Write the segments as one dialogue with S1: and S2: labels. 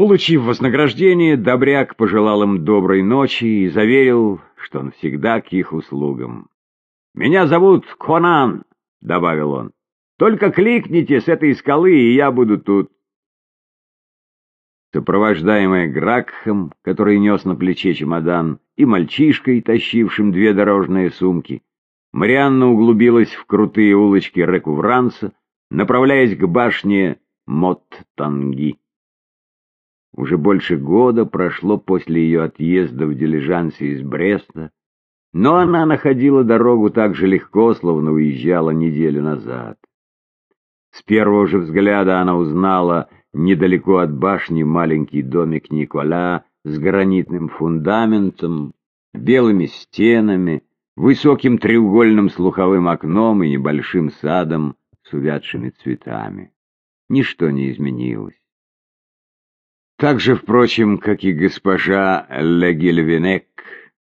S1: Получив вознаграждение, Добряк пожелал им доброй ночи и заверил, что он всегда к их услугам. «Меня зовут Конан», — добавил он. «Только кликните с этой скалы, и я буду тут». Сопровождаемая Гракхом, который нес на плече чемодан, и мальчишкой, тащившим две дорожные сумки, Марианна углубилась в крутые улочки Рекувранца, направляясь к башне Мот-Танги. Уже больше года прошло после ее отъезда в дилижансе из Бреста, но она находила дорогу так же легко, словно уезжала неделю назад. С первого же взгляда она узнала недалеко от башни маленький домик Николя с гранитным фундаментом, белыми стенами, высоким треугольным слуховым окном и небольшим садом с увядшими цветами. Ничто не изменилось. Так же, впрочем, как и госпожа Легельвинек,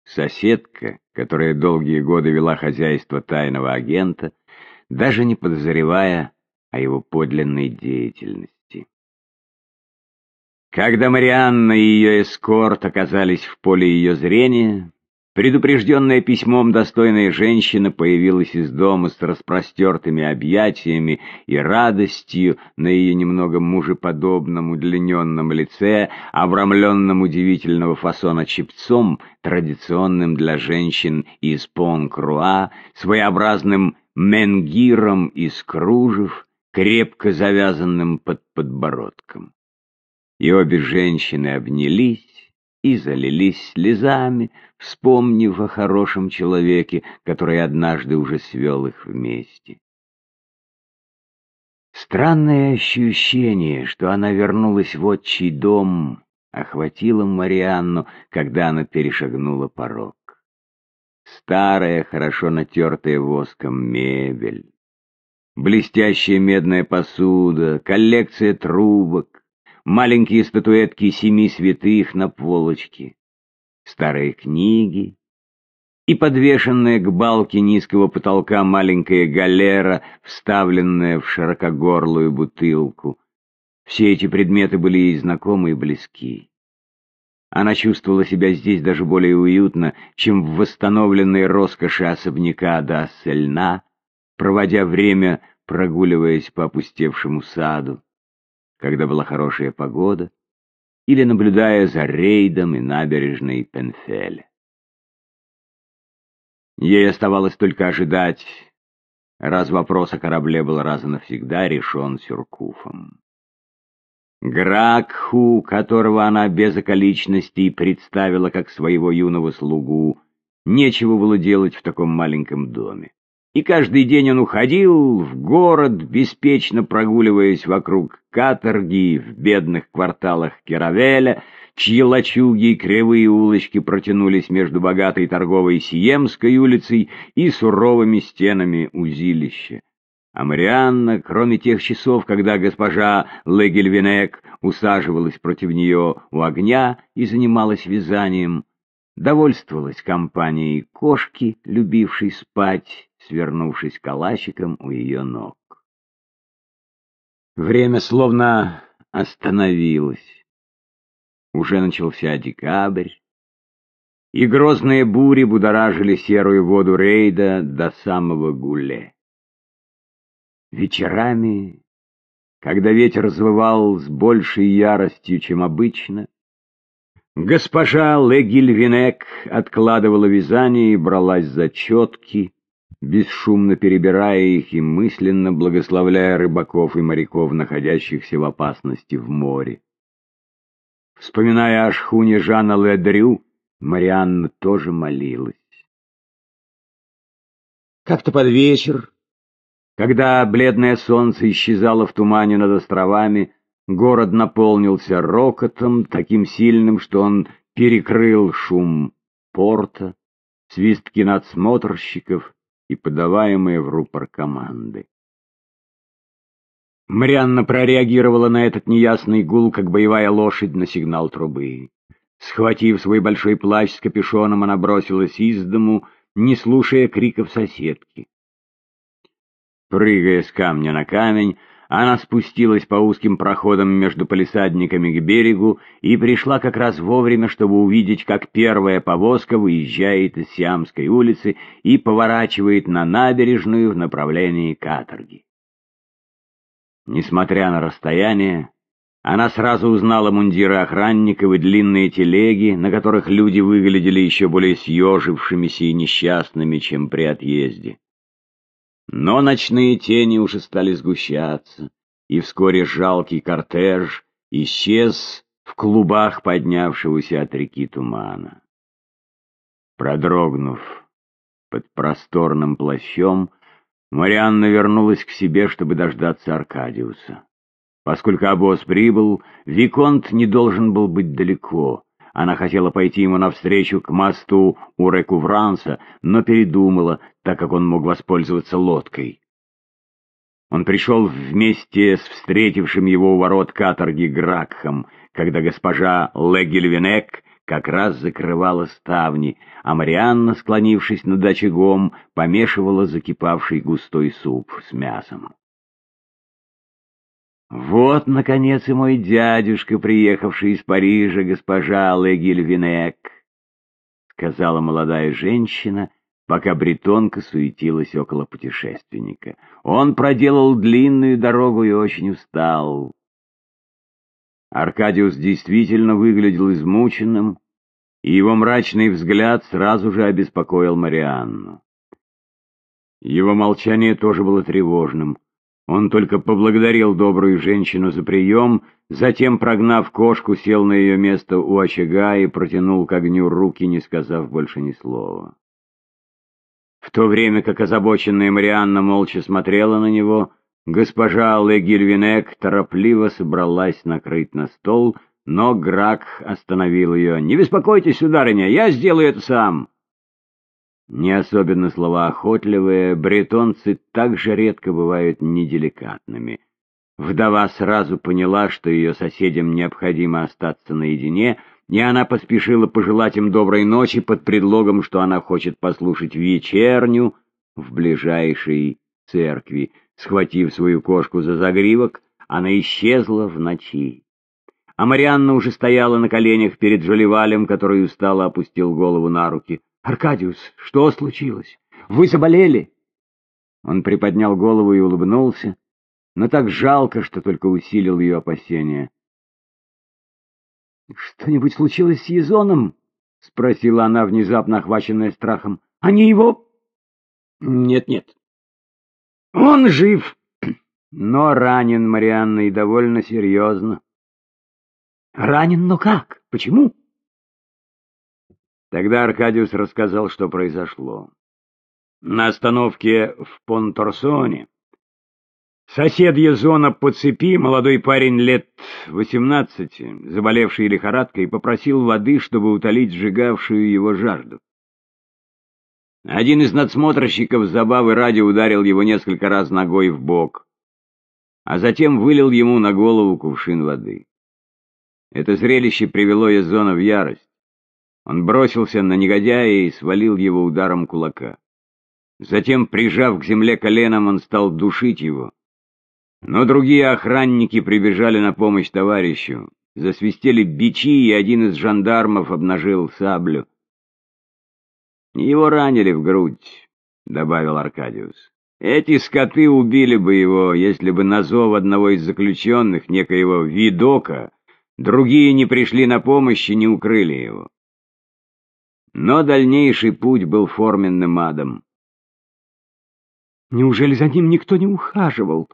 S1: соседка, которая долгие годы вела хозяйство тайного агента, даже не подозревая о его подлинной деятельности. Когда Марианна и ее эскорт оказались в поле ее зрения, Предупрежденная письмом достойная женщина появилась из дома с распростертыми объятиями и радостью на ее немного мужеподобном удлиненном лице, обрамленном удивительного фасона чепцом, традиционным для женщин из Пон-Круа, своеобразным менгиром из кружев, крепко завязанным под подбородком. И обе женщины обнялись, и залились слезами, вспомнив о хорошем человеке, который однажды уже свел их вместе. Странное ощущение, что она вернулась в отчий дом, охватило Марианну, когда она перешагнула порог. Старая, хорошо натертая воском мебель, блестящая медная посуда, коллекция трубок, маленькие статуэтки семи святых на полочке, старые книги и подвешенная к балке низкого потолка маленькая галера, вставленная в широкогорлую бутылку. Все эти предметы были ей знакомы и близки. Она чувствовала себя здесь даже более уютно, чем в восстановленной роскоши особняка Дассельна, проводя время, прогуливаясь по опустевшему саду когда была хорошая погода, или наблюдая за рейдом и набережной Пенфеля. Ей оставалось только ожидать, раз вопрос о корабле был раз и навсегда решен Сюркуфом. Гракху, которого она без околичностей представила как своего юного слугу, нечего было делать в таком маленьком доме и каждый день он уходил в город, беспечно прогуливаясь вокруг каторги в бедных кварталах Керавеля, чьи лачуги и кривые улочки протянулись между богатой торговой Сиемской улицей и суровыми стенами узилища. А Марианна, кроме тех часов, когда госпожа Легельвинек усаживалась против нее у огня и занималась вязанием, довольствовалась компанией кошки, любившей спать, свернувшись калачиком у ее ног. Время словно остановилось. Уже начался декабрь, и грозные бури будоражили серую воду рейда до самого Гуле. Вечерами, когда ветер звывал с большей яростью, чем обычно, госпожа Легильвинек откладывала вязание и бралась за четки, бесшумно перебирая их и мысленно благословляя рыбаков и моряков, находящихся в опасности в море. Вспоминая о шхуне Жана Ледрю, Марианна тоже молилась. Как-то под вечер, когда бледное солнце исчезало в тумане над островами, город наполнился рокотом, таким сильным, что он перекрыл шум порта, свистки надсмотрщиков и подаваемые в рупор команды. Марианна прореагировала на этот неясный гул, как боевая лошадь на сигнал трубы. Схватив свой большой плащ с капюшоном, она бросилась из дому, не слушая криков соседки. Прыгая с камня на камень, она спустилась по узким проходам между палисадниками к берегу и пришла как раз вовремя, чтобы увидеть, как первая повозка выезжает из Сиамской улицы и поворачивает на набережную в направлении каторги. Несмотря на расстояние, она сразу узнала мундиры охранников и длинные телеги, на которых люди выглядели еще более съежившимися и несчастными, чем при отъезде. Но ночные тени уже стали сгущаться, и вскоре жалкий кортеж исчез в клубах поднявшегося от реки тумана. Продрогнув под просторным плащом, Марианна вернулась к себе, чтобы дождаться Аркадиуса. Поскольку обоз прибыл, Виконт не должен был быть далеко. Она хотела пойти ему навстречу к мосту у Рекувранса, но передумала, так как он мог воспользоваться лодкой. Он пришел вместе с встретившим его у ворот каторги Гракхом, когда госпожа Легельвинек как раз закрывала ставни, а Марианна, склонившись над очагом, помешивала закипавший густой суп с мясом. «Вот, наконец, и мой дядюшка, приехавший из Парижа, госпожа Легильвинек», — сказала молодая женщина, пока бретонка суетилась около путешественника. «Он проделал длинную дорогу и очень устал». Аркадиус действительно выглядел измученным, и его мрачный взгляд сразу же обеспокоил Марианну. Его молчание тоже было тревожным. Он только поблагодарил добрую женщину за прием, затем, прогнав кошку, сел на ее место у очага и протянул к огню руки, не сказав больше ни слова. В то время как озабоченная Марианна молча смотрела на него, госпожа Легильвинек торопливо собралась накрыть на стол, но Грак остановил ее. «Не беспокойтесь, сударыня, я сделаю это сам!» Не особенно словоохотливые, бретонцы так же редко бывают неделикатными. Вдова сразу поняла, что ее соседям необходимо остаться наедине, и она поспешила пожелать им доброй ночи под предлогом, что она хочет послушать вечерню в ближайшей церкви. Схватив свою кошку за загривок, она исчезла в ночи. А Марианна уже стояла на коленях перед Жолевалем, который устало опустил голову на руки. «Аркадиус, что случилось? Вы заболели?» Он приподнял голову и улыбнулся, но так жалко, что только усилил ее опасения. «Что-нибудь случилось с Езоном?» — спросила она, внезапно охваченная страхом. «Они его...» «Нет-нет. Он жив, но ранен, Марианна, и довольно серьезно». «Ранен, но как? Почему?» Тогда Аркадиус рассказал, что произошло. На остановке в Понторсоне соседья зона по цепи, молодой парень лет восемнадцати, заболевший лихорадкой, попросил воды, чтобы утолить сжигавшую его жажду. Один из надсмотрщиков забавы ради ударил его несколько раз ногой в бок, а затем вылил ему на голову кувшин воды. Это зрелище привело Езона в ярость. Он бросился на негодяя и свалил его ударом кулака. Затем, прижав к земле коленом, он стал душить его. Но другие охранники прибежали на помощь товарищу. Засвистели бичи, и один из жандармов обнажил саблю. «Его ранили в грудь», — добавил Аркадиус. «Эти скоты убили бы его, если бы на зов одного из заключенных, некоего Видока, другие не пришли на помощь и не укрыли его». Но дальнейший путь был форменным адом.
S2: Неужели за ним никто не ухаживал?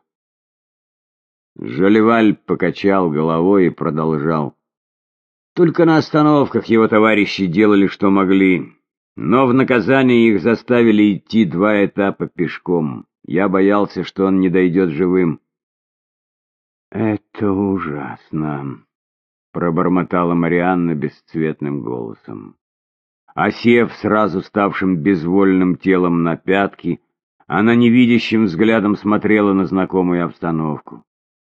S1: Жолеваль покачал головой и продолжал. Только на остановках его товарищи делали, что могли, но в наказание их заставили идти два этапа пешком. Я боялся, что он не дойдет живым. «Это ужасно», — пробормотала Марианна бесцветным голосом. Осев сразу ставшим безвольным телом на пятки, она невидящим взглядом смотрела на знакомую обстановку.